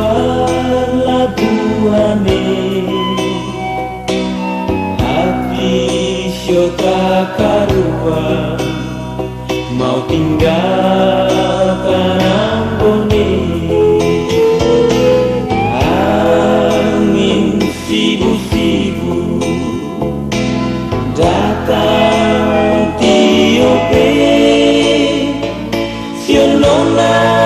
perlabuhane hati syota karuan mau tinggal tanam ambone angin sibu-sibu datang tiope sionona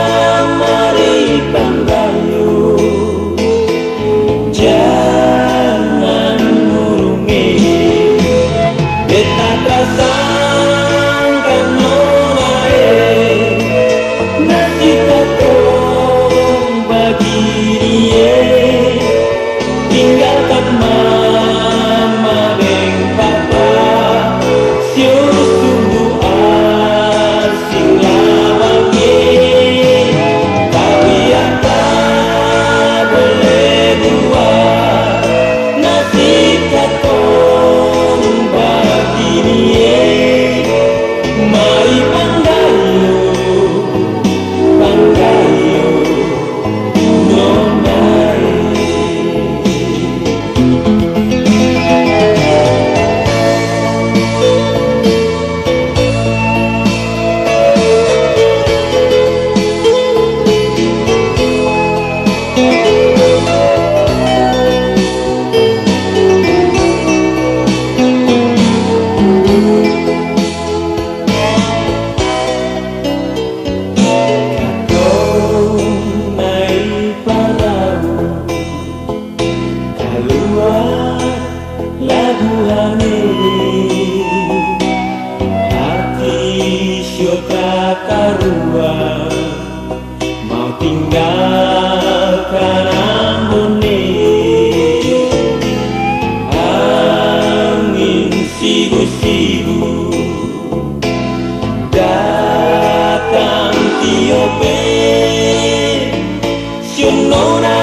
angin Hati syuka karuan Mau tinggalkan Amboni Angin sibu-sibu datang tiope Sionona